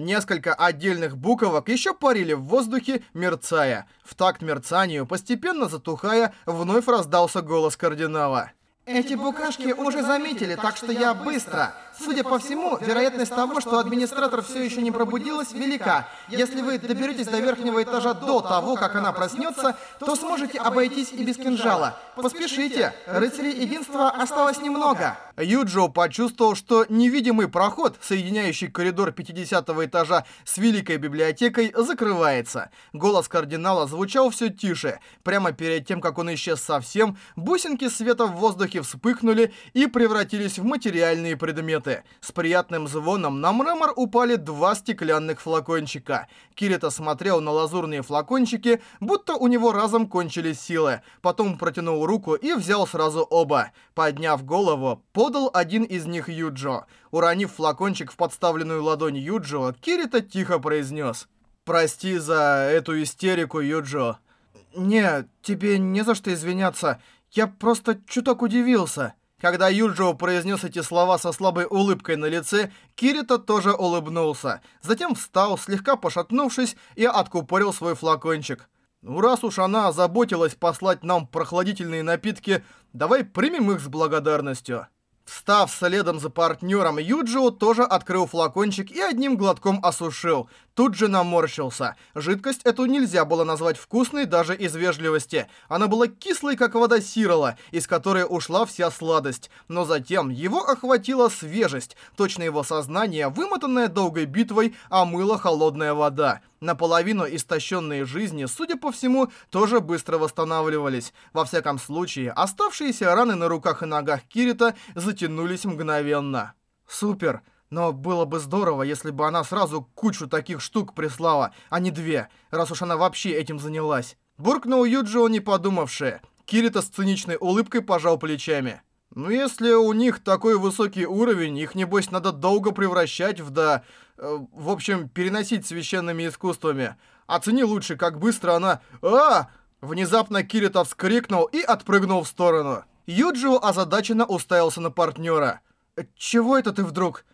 Несколько отдельных буквок еще парили в воздухе, мерцая. В такт мерцанию, постепенно затухая, вновь раздался голос кардинала. Эти букашки уже заметили, так что я быстро. Судя по всему, вероятность того, что администратор все еще не пробудилась, велика. Если вы доберетесь до верхнего этажа до того, как она проснется, то сможете обойтись и без кинжала. Поспешите, рыцарей единства осталось немного. Юджо почувствовал, что невидимый проход, соединяющий коридор 50 этажа с Великой библиотекой, закрывается. Голос кардинала звучал все тише. Прямо перед тем, как он исчез совсем, бусинки света в воздухе вспыхнули и превратились в материальные предметы. С приятным звоном на мрамор упали два стеклянных флакончика. Кирита смотрел на лазурные флакончики, будто у него разом кончились силы. Потом протянул руку и взял сразу оба. Подняв голову, подал один из них Юджо. Уронив флакончик в подставленную ладонь Юджо, Кирита тихо произнес. «Прости за эту истерику, Юджо». «Не, тебе не за что извиняться. Я просто чуток удивился». Когда Юджио произнес эти слова со слабой улыбкой на лице, Кирита тоже улыбнулся. Затем встал, слегка пошатнувшись, и откупорил свой флакончик. Ну, раз уж она озаботилась послать нам прохладительные напитки, давай примем их с благодарностью. Встав следом за партнером, Юджио тоже открыл флакончик и одним глотком осушил. Тут же наморщился. Жидкость эту нельзя было назвать вкусной даже из вежливости. Она была кислой, как вода сирола, из которой ушла вся сладость. Но затем его охватила свежесть. Точно его сознание, вымотанное долгой битвой, омыла холодная вода. Наполовину истощенные жизни, судя по всему, тоже быстро восстанавливались. Во всяком случае, оставшиеся раны на руках и ногах Кирита затянулись мгновенно. Супер! Но было бы здорово, если бы она сразу кучу таких штук прислала, а не две, раз уж она вообще этим занялась. Буркнул Юджио, не подумавши. Кирита с циничной улыбкой пожал плечами. Ну, если у них такой высокий уровень, их, небось, надо долго превращать в, да... Э, в общем, переносить священными искусствами. Оцени лучше, как быстро она... а Внезапно Кирита вскрикнул и отпрыгнул в сторону. Юджио озадаченно уставился на партнера. «Чего это ты вдруг?»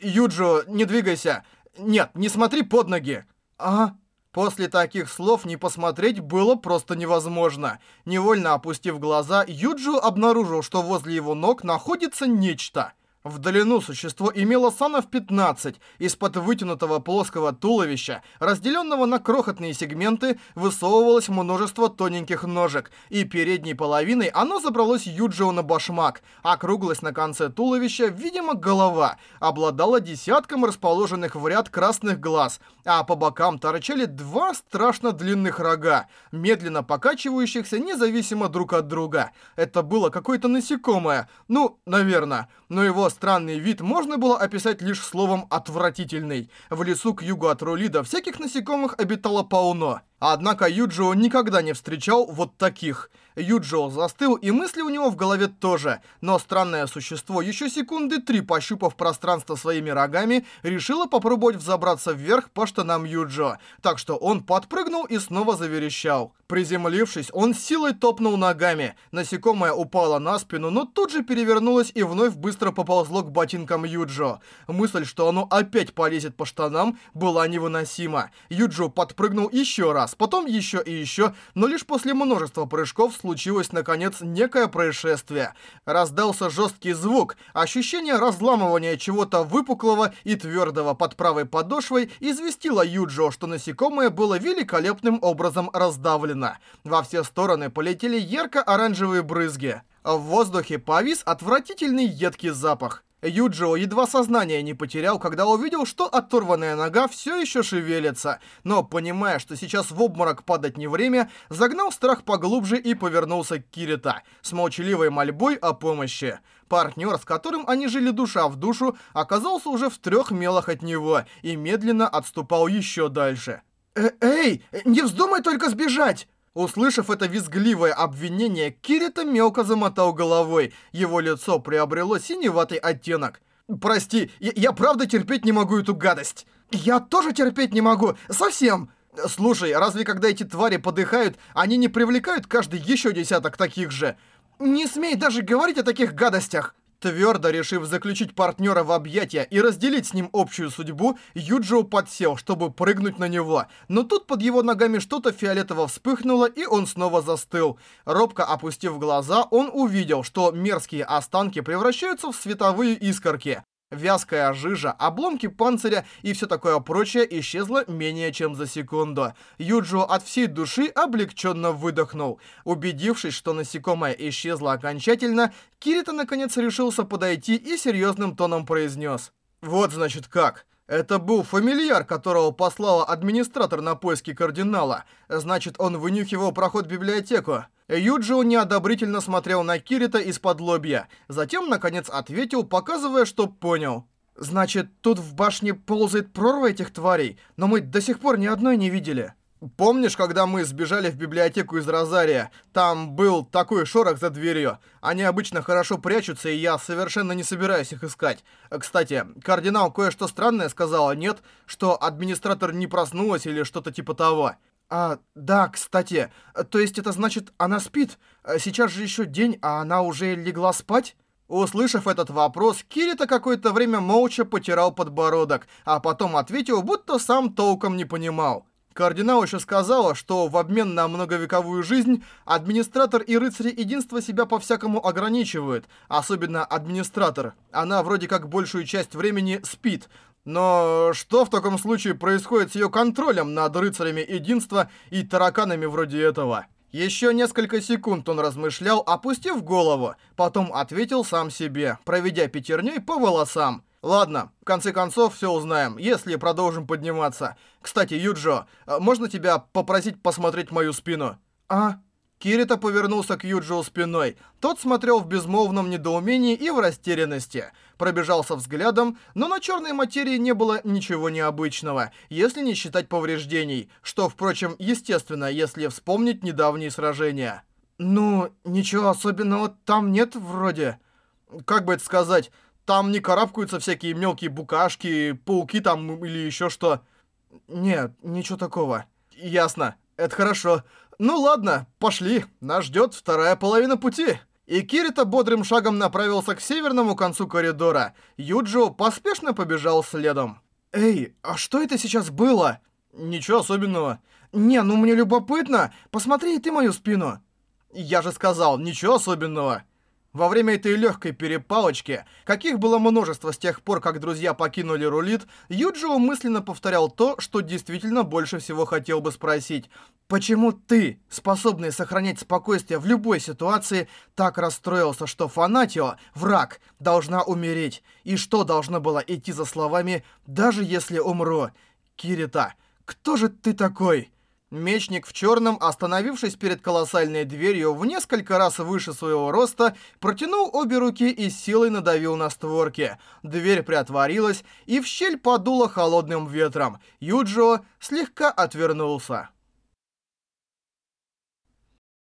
Юджо, не двигайся. Нет, не смотри под ноги. А? После таких слов не посмотреть было просто невозможно. Невольно опустив глаза, Юджо обнаружил, что возле его ног находится нечто. В длину существо имело санов 15. Из-под вытянутого плоского туловища, разделенного на крохотные сегменты, высовывалось множество тоненьких ножек, и передней половиной оно забралось Юджио на башмак. Округлость на конце туловища, видимо, голова, обладала десятком расположенных в ряд красных глаз, а по бокам торчали два страшно длинных рога, медленно покачивающихся независимо друг от друга. Это было какое-то насекомое, ну, наверное, но его странный вид можно было описать лишь словом «отвратительный». В лесу к югу от Рулида всяких насекомых обитало полно. Однако Юджио никогда не встречал вот таких – Юджио застыл, и мысли у него в голове тоже. Но странное существо, еще секунды три пощупав пространство своими рогами, решило попробовать взобраться вверх по штанам Юджио. Так что он подпрыгнул и снова заверещал. Приземлившись, он силой топнул ногами. Насекомое упало на спину, но тут же перевернулось и вновь быстро поползло к ботинкам Юджио. Мысль, что оно опять полезет по штанам, была невыносима. Юджио подпрыгнул еще раз, потом еще и еще, но лишь после множества прыжков случилось, наконец, некое происшествие. Раздался жесткий звук, ощущение разламывания чего-то выпуклого и твердого под правой подошвой известило Юджио, что насекомое было великолепным образом раздавлено. Во все стороны полетели ярко-оранжевые брызги. В воздухе повис отвратительный едкий запах. Юджио едва сознание не потерял, когда увидел, что оторванная нога все еще шевелится, но, понимая, что сейчас в обморок падать не время, загнал страх поглубже и повернулся к Кирита с молчаливой мольбой о помощи. Партнер, с которым они жили душа в душу, оказался уже в трех мелах от него и медленно отступал еще дальше. «Э «Эй, не вздумай только сбежать!» Услышав это визгливое обвинение, Кирита мелко замотал головой. Его лицо приобрело синеватый оттенок. «Прости, я, я правда терпеть не могу эту гадость!» «Я тоже терпеть не могу! Совсем!» «Слушай, разве когда эти твари подыхают, они не привлекают каждый еще десяток таких же?» «Не смей даже говорить о таких гадостях!» Твердо решив заключить партнера в объятия и разделить с ним общую судьбу, Юджио подсел, чтобы прыгнуть на него. Но тут под его ногами что-то фиолетово вспыхнуло, и он снова застыл. Робко опустив глаза, он увидел, что мерзкие останки превращаются в световые искорки. Вязкая жижа, обломки панциря и все такое прочее исчезло менее чем за секунду. Юджио от всей души облегченно выдохнул. Убедившись, что насекомое исчезло окончательно, Кирита наконец решился подойти и серьезным тоном произнес. «Вот значит как». Это был фамильяр, которого послала администратор на поиски кардинала. Значит, он вынюхивал проход в библиотеку. Юджио неодобрительно смотрел на Кирита из-под лобья. Затем, наконец, ответил, показывая, что понял. «Значит, тут в башне ползает прорва этих тварей, но мы до сих пор ни одной не видели». Помнишь, когда мы сбежали в библиотеку из Розария? Там был такой шорох за дверью. Они обычно хорошо прячутся, и я совершенно не собираюсь их искать. Кстати, кардинал кое-что странное сказала, нет? Что администратор не проснулась или что-то типа того. А, да, кстати, то есть это значит, она спит? Сейчас же еще день, а она уже легла спать? Услышав этот вопрос, Кирита какое-то время молча потирал подбородок, а потом ответил, будто сам толком не понимал. Кардинал еще сказала, что в обмен на многовековую жизнь администратор и рыцари единства себя по-всякому ограничивают, особенно администратор. Она вроде как большую часть времени спит. Но что в таком случае происходит с ее контролем над рыцарями единства и тараканами вроде этого? Еще несколько секунд он размышлял, опустив голову, потом ответил сам себе, проведя пятерней по волосам. Ладно, в конце концов все узнаем, если продолжим подниматься. Кстати, Юджо, а можно тебя попросить посмотреть мою спину? А? Кирита повернулся к Юджио спиной. Тот смотрел в безмолвном недоумении и в растерянности. Пробежался взглядом, но на черной материи не было ничего необычного, если не считать повреждений, что, впрочем, естественно, если вспомнить недавние сражения. Ну, ничего особенного там нет вроде. Как бы это сказать... Там не карабкаются всякие мелкие букашки, пауки там или еще что. Нет, ничего такого. Ясно. Это хорошо. Ну ладно, пошли. Нас ждет вторая половина пути. И Кирита бодрым шагом направился к северному концу коридора. Юджио поспешно побежал следом. «Эй, а что это сейчас было?» «Ничего особенного». «Не, ну мне любопытно. Посмотри и ты мою спину». «Я же сказал, ничего особенного». Во время этой легкой перепалочки, каких было множество с тех пор, как друзья покинули рулит, Юджио мысленно повторял то, что действительно больше всего хотел бы спросить. Почему ты, способный сохранять спокойствие в любой ситуации, так расстроился, что Фанатио, враг, должна умереть? И что должно было идти за словами «даже если умру»? Кирита, кто же ты такой? Мечник в черном, остановившись перед колоссальной дверью в несколько раз выше своего роста, протянул обе руки и силой надавил на створки. Дверь приотворилась, и в щель подуло холодным ветром. Юджио слегка отвернулся.